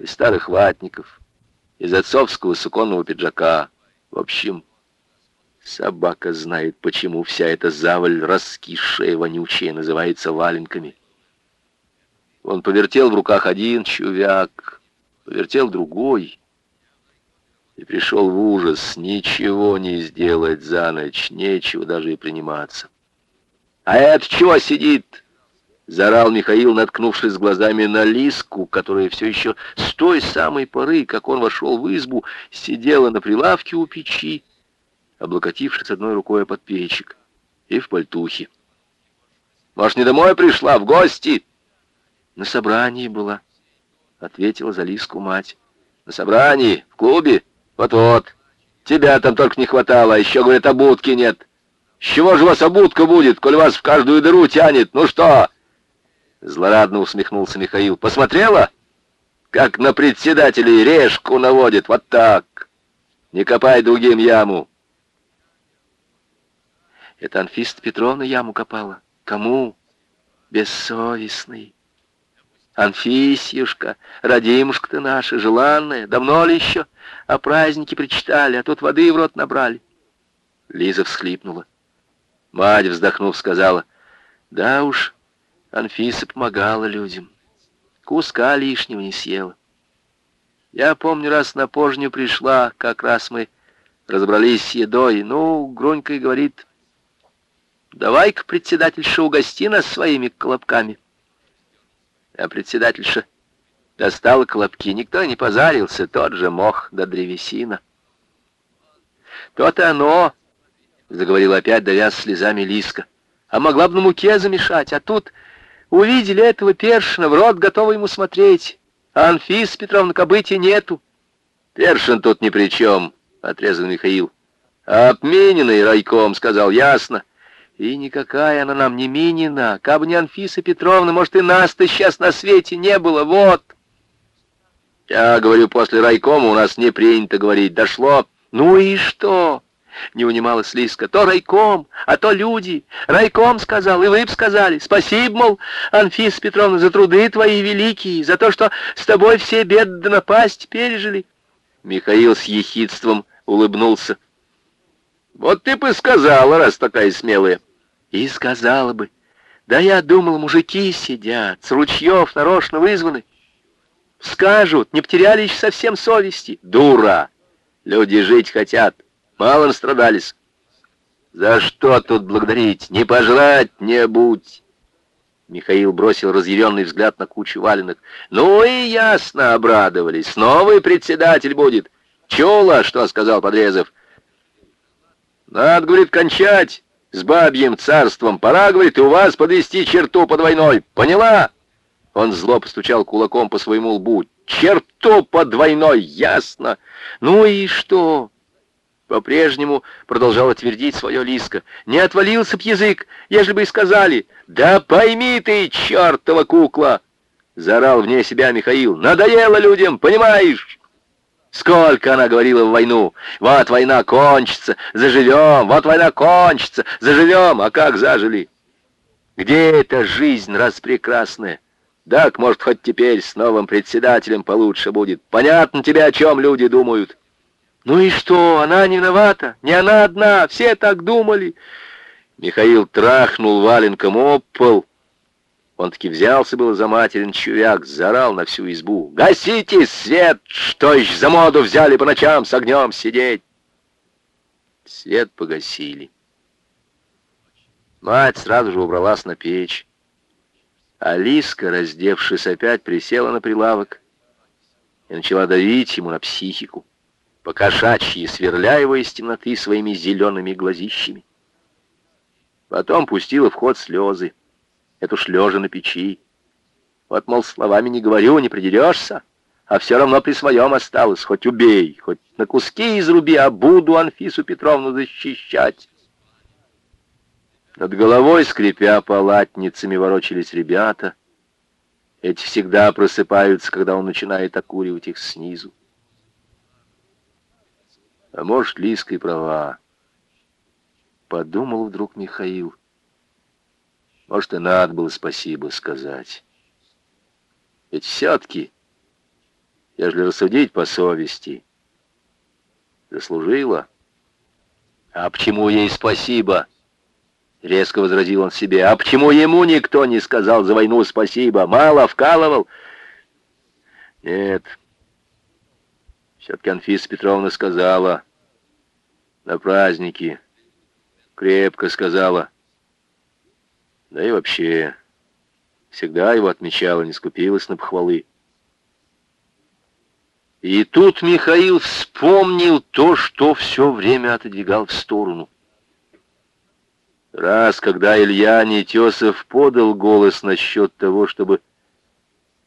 из старых ватников, из отцовского суконного пиджака. В общем, собака знает, почему вся эта заваль раскисшая, вонючая, называется валенками. Он повертел в руках один чувяк, повертел другой и пришел в ужас. Ничего не сделать за ночь, нечего даже и приниматься. «А это чего сидит?» Заорал Михаил, наткнувшись глазами на Лиску, которая все еще с той самой поры, как он вошел в избу, сидела на прилавке у печи, облокотившись одной рукой под печик и в пальтухе. «Может, не домой пришла, в гости?» «На собрании была», — ответила за Лиску мать. «На собрании? В клубе? Вот-вот. Тебя там только не хватало, а еще, говорят, обутки нет. С чего же у вас обутка будет, коль вас в каждую дыру тянет? Ну что?» Злорадно усмехнулся Михаил. Посмотрела? Как на председателей решку наводит. Вот так. Не копай другим яму. Это Анфиста Петровна яму копала. Кому? Бессовестный. Анфисьюшка, родимушка-то наша, желанная, давно ли еще? О празднике причитали, а тут воды в рот набрали. Лиза всхлипнула. Мать, вздохнув, сказала, да уж, Анфиса помогала людям. Куска лишнего не съела. Я помню, раз на пожню пришла, как раз мы разобрались с едой. Ну, Гронька и говорит, давай-ка, председательша, угости нас своими колобками. А председательша достала колобки. Никто не позарился, тот же мох да древесина. То-то оно, заговорила опять, давя слезами Лиска. А могла бы на муке замешать, а тут Увидели этого першина, в рот готовы ему смотреть. А Анфис Петровна кобыти нету. Першин тут ни при чем, отрезал Михаил. Обмененный райком, сказал, ясно. И никакая она нам не Минина. Кабы не Анфиса Петровна, может, и нас-то сейчас на свете не было. Вот. Я говорю, после райкома у нас не принято говорить. Дошло. Ну и что? Не унималась Лиска. То райком, а то люди. Райком сказал, и вы б сказали. Спасибо, мол, Анфиса Петровна, за труды твои великие, за то, что с тобой все беды да напасть пережили. Михаил с ехидством улыбнулся. Вот ты бы сказала, раз такая смелая. И сказала бы. Да я думал, мужики сидят, с ручьев нарочно вызваны. Скажут, не потеряли еще совсем совести. Дура! Люди жить хотят. Мало настрадались. За что тут благодарить? Не пожрать не будь. Михаил бросил разъяренный взгляд на кучу валенок. Ну и ясно обрадовались. Новый председатель будет. Чула, что сказал Подрезов. Надо, говорит, кончать с бабьим царством. Пора, говорит, у вас подвести черту под войной. Поняла? Он зло постучал кулаком по своему лбу. Черту под войной, ясно. Ну и что? По-прежнему продолжала твердить свое Лиска. «Не отвалился б язык, ежели бы и сказали. Да пойми ты, чертова кукла!» Заорал вне себя Михаил. «Надоело людям, понимаешь?» Сколько она говорила в войну. Вот война кончится, заживем, вот война кончится, заживем, а как зажили? Где эта жизнь распрекрасная? Так, может, хоть теперь с новым председателем получше будет. Понятно тебе, о чем люди думают. Ну и что, она не виновата, не она одна, все так думали. Михаил трахнул валенком об пол. Он таки взялся было за материн чувяк, заорал на всю избу. «Гасите свет! Что ж за моду взяли по ночам с огнем сидеть?» Свет погасили. Мать сразу же убралась на печь. Алиска, раздевшись опять, присела на прилавок и начала давить ему на психику покошачьи, сверля его из темноты своими зелеными глазищами. Потом пустила в ход слезы, эту ж лежа на печи. Вот, мол, словами не говорю, не придерешься, а все равно при своем осталось, хоть убей, хоть на куски изруби, а буду Анфису Петровну защищать. Над головой, скрипя палатницами, ворочались ребята. Эти всегда просыпаются, когда он начинает окуривать их снизу. А может, Лиска и права. Подумал вдруг Михаил. Может, и надо было спасибо сказать. Ведь все-таки ежели рассудить по совести, заслужила. А почему ей спасибо? Резко возразил он себе. А почему ему никто не сказал за войну спасибо? Мало вкалывал? Нет. Все-таки Анфиса Петровна сказала на празднике. Крепко сказала. Да и вообще, всегда его отмечала, не скупилась на похвалы. И тут Михаил вспомнил то, что все время отодвигал в сторону. Раз, когда Илья Нетесов подал голос насчет того, чтобы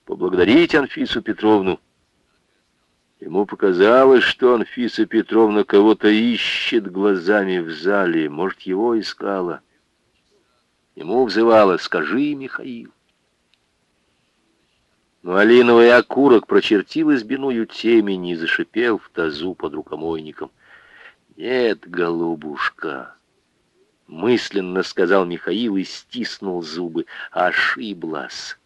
поблагодарить Анфису Петровну, ему показалось, что Анфиса Петровна кого-то ищет глазами в зале, может, его искала. Ему взывала «Скажи, Михаил». Но алиновый окурок прочертил избиную темень и зашипел в тазу под рукомойником. «Нет, голубушка!» Мысленно сказал Михаил и стиснул зубы. Ошиблась.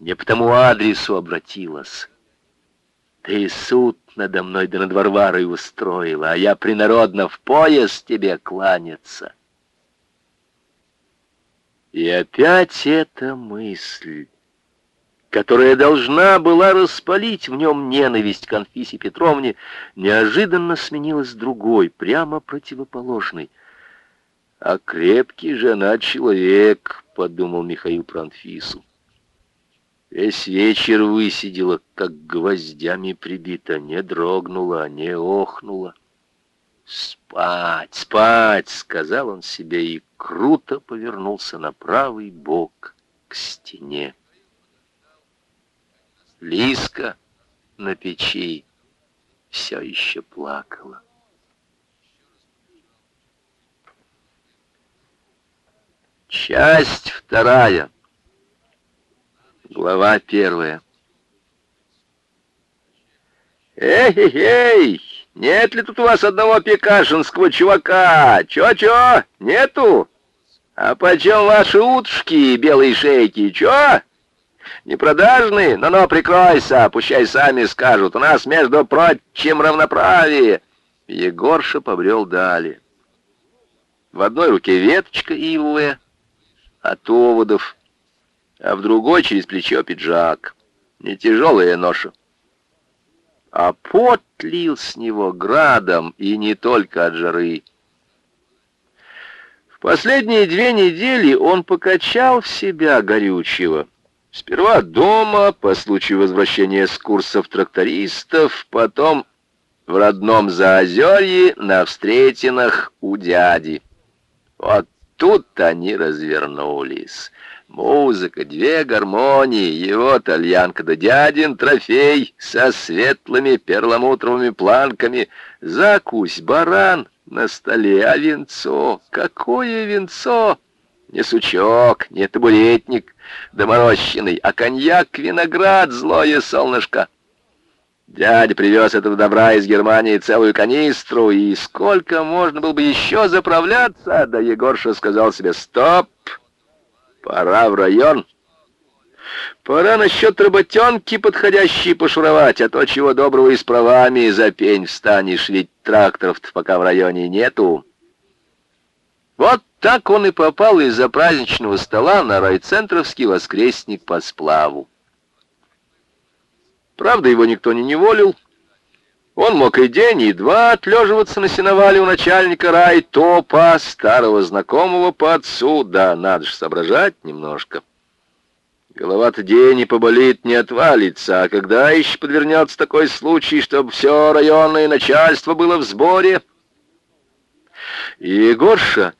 Не по тому адресу обратилась. Ты суд надо мной да над Варварой устроила, а я принародно в пояс тебе кланяться. И опять эта мысль, которая должна была распалить в нем ненависть к Анфисе Петровне, неожиданно сменилась другой, прямо противоположной — а крепкий же она человек, подумал Михаил про Анфису. Весь вечер высидела, как гвоздями прибита, не дрогнула, не охнула. «Спать, спать!» — сказал он себе и круто повернулся на правый бок к стене. Лиска на печи все еще плакала. Часть вторая. Глава первая. «Эй-эй-эй! Нет ли тут у вас одного пекашинского чувака? Чё-чё? Нету? А почем ваши утушки, белые шейки? Чё? Непродажные? Ну-ну, прикройся, пущай сами скажут. У нас, между прочим, равноправие». Егорша побрел далее. В одной руке веточка ивовая, от оводов, а в другой через плечо пиджак. Не тяжелая ноша. А пот лил с него градом, и не только от жары. В последние две недели он покачал в себя горючего. Сперва дома, по случаю возвращения с курсов трактористов, потом в родном Заозерье на встретинах у дяди. Вот тут они развернулись. Музыка, две гармонии, его тальянка да дядин трофей со светлыми перламутровыми планками, закусь, баран на столе, а венцо, какое венцо! Не сучок, не табуретник доморощенный, а коньяк, виноград, злое солнышко. Дядя привез этого добра из Германии целую канистру, и сколько можно было бы еще заправляться? Да Егорша сказал себе, стоп, пора в район. Пора насчет работенки подходящей пошуровать, а то чего доброго и с правами за пень встанешь, ведь тракторов пока в районе нету. Вот так он и попал из-за праздничного стола на райцентровский воскресник по сплаву. Правда, его никто не неволил. Он мог и день, и два отлеживаться на сеновале у начальника рай-топа, старого знакомого по отцу. Да, надо же соображать немножко. Голова-то день и поболит, не отвалится. А когда еще подвернется такой случай, чтобы все районное начальство было в сборе? Егорша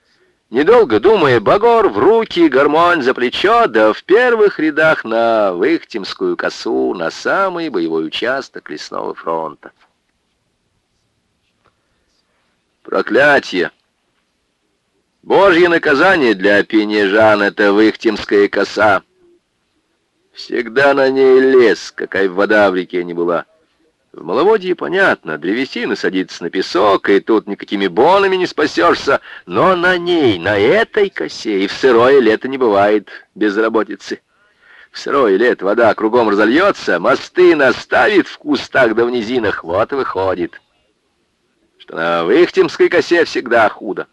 Недолго думая, Багор в руки, гармонь за плечо, да в первых рядах на Выхтемскую косу, на самый боевой участок лесного фронта. Проклятие! Божье наказание для пения Жан — это Выхтемская коса. Всегда на ней лес, какая вода в реке не была. В маловодье понятно, древесина садится на песок, и тут никакими бонами не спасешься, но на ней, на этой косе, и в сырое лето не бывает безработицы. В сырое лет вода кругом разольется, мосты наставит в кустах да в низинах, вот выходит, что на Вихтемской косе всегда худо.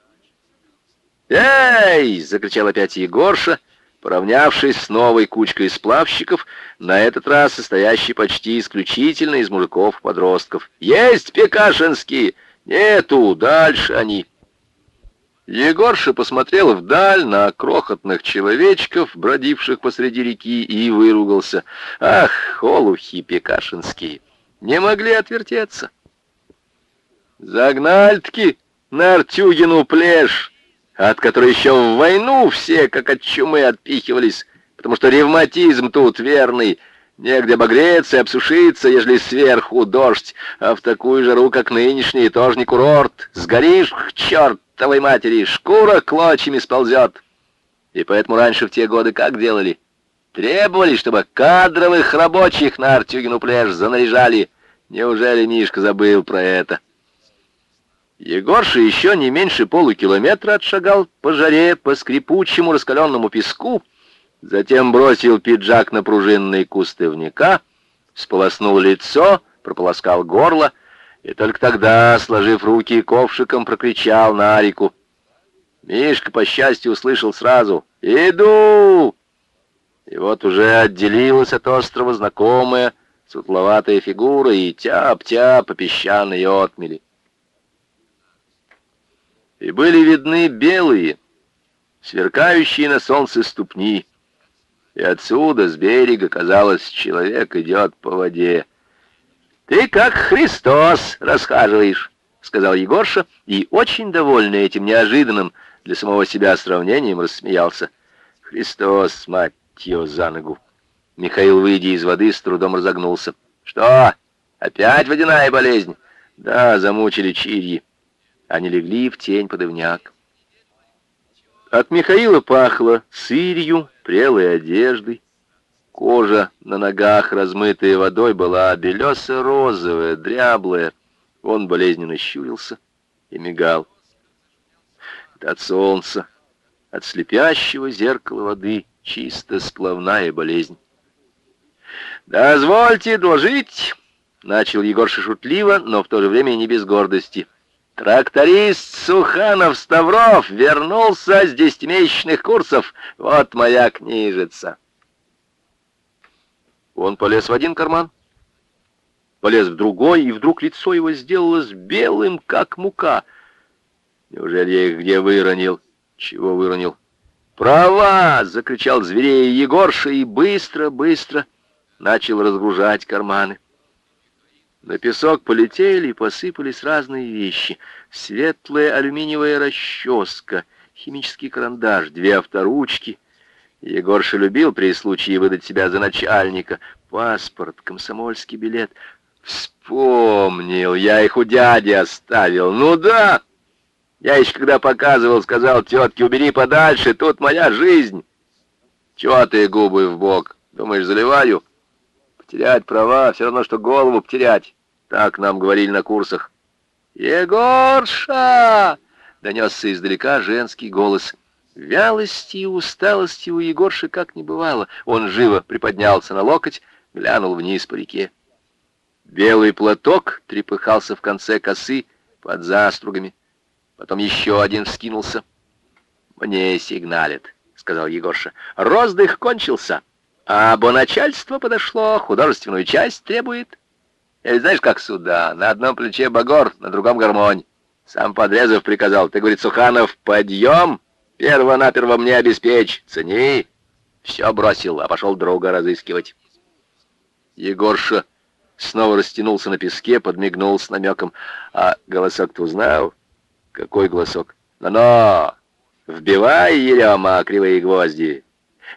«Эй!» — закричал опять Егорша, поравнявшись с новой кучкой сплавщиков, на этот раз состоящей почти исключительно из мужиков-подростков. «Есть Пекашинские! Нету! Дальше они!» Егорша посмотрел вдаль на крохотных человечков, бродивших посреди реки, и выругался. «Ах, холухи пекашинские! Не могли отвертеться!» «Загналь-таки на Артюгину плешь!» от которой еще в войну все как от чумы отпихивались, потому что ревматизм тут верный, негде обогреться и обсушиться, ежели сверху дождь, а в такую жару, как нынешний, тоже не курорт. Сгоришь к чертовой матери, шкура клочьями сползет. И поэтому раньше в те годы как делали? Требовали, чтобы кадровых рабочих на Артюгину пляж занаряжали. Неужели Мишка забыл про это?» Егорша еще не меньше полукилометра отшагал по жаре, по скрипучему раскаленному песку, затем бросил пиджак на пружинный куст ивника, сполоснул лицо, прополоскал горло, и только тогда, сложив руки ковшиком, прокричал на реку. Мишка, по счастью, услышал сразу «Иду!» И вот уже отделилась от острова знакомая светловатая фигура и тяп-тяп по песчаной отмели и были видны белые, сверкающие на солнце ступни. И отсюда, с берега, казалось, человек идет по воде. «Ты как Христос расхаживаешь», — сказал Егорша, и, очень довольный этим неожиданным для самого себя сравнением, рассмеялся. «Христос, мать его, за ногу!» Михаил, выйдя из воды, с трудом разогнулся. «Что, опять водяная болезнь?» «Да, замучили чирьи». Они легли в тень подывняк. От Михаила пахло сырью, прелой одеждой. Кожа на ногах, размытая водой, была белесо-розовая, дряблая. Он болезненно щурился и мигал. Это от солнца, от слепящего зеркала воды, чисто сплавная болезнь. «Дозвольте доложить!» — начал Егор шутливо, но в то же время не без гордости — Тракторист Суханов-Ставров вернулся с десятимесячных курсов. Вот моя книжица. Он полез в один карман, полез в другой, и вдруг лицо его сделалось белым, как мука. Неужели я их где выронил? Чего выронил? «Права!» — закричал зверей Егорша и быстро-быстро начал разгружать карманы. На песок полетели и посыпались разные вещи. Светлая алюминиевая расческа, химический карандаш, две авторучки. Егорша любил при случае выдать себя за начальника. Паспорт, комсомольский билет. Вспомнил, я их у дяди оставил. Ну да! Я еще когда показывал, сказал тетке, убери подальше, тут моя жизнь. Чего ты губы в бок? Думаешь, заливаю? Потерять права, все равно, что голову потерять. Так нам говорили на курсах. «Егорша!» — донесся издалека женский голос. Вялости и усталости у Егорши как не бывало. Он живо приподнялся на локоть, глянул вниз по реке. Белый платок трепыхался в конце косы под застругами. Потом еще один вскинулся. «Мне сигналят», — сказал Егорша. «Роздых кончился». А начальство подошло, художественную часть требует. И знаешь, как сюда, на одном плече багор, на другом гармонь. Сам Подрезов приказал, ты, говорит, Суханов, подъем, перво-наперво мне обеспечь, цени. Все бросил, а пошел друга разыскивать. Егорша снова растянулся на песке, подмигнул с намеком. А голосок-то узнал? Какой голосок? «Но-но! Вбивай, Ерема, кривые гвозди!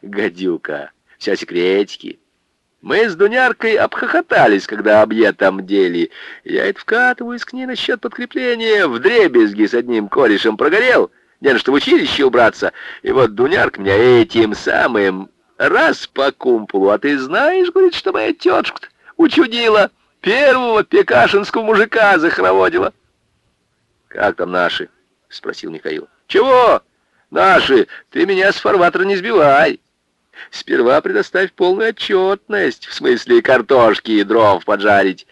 Гадюка!» Все секретики. Мы с Дуняркой обхохотались, когда объе там дели. Я это вкатываюсь к ней насчет подкрепления. В дребезги с одним корешем прогорел. Не на что в училище убраться. И вот Дунярка меня этим самым раз по кумполу. А ты знаешь, говорит, что моя тетушка учудила. Первого пекашинского мужика захороводила. «Как там наши?» — спросил Михаил. «Чего? Наши? Ты меня с фарватера не сбивай. Сперва предоставь полную отчетность, в смысле картошки и дров поджарить.